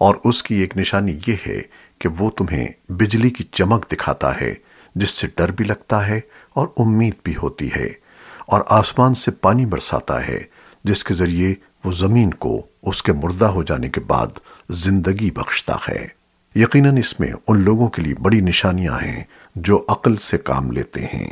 اور اس کی ایک نشانی یہ ہے کہ وہ تمہیں بجلی کی چمک دکھاتا ہے، جس سے ڈر بھی لگتا ہے اور امید بھی ہوتی ہے، اور آسمان سے پانی برساتا ہے، جس کے ذریعے وہ زمین کو اس کے مردہ ہو جانے کے بعد زندگی بخشتا ہے۔ یقیناً اس میں ان لوگوں کے لیے بڑی نشانیاں ہیں جو عقل سے کام لیتے ہیں۔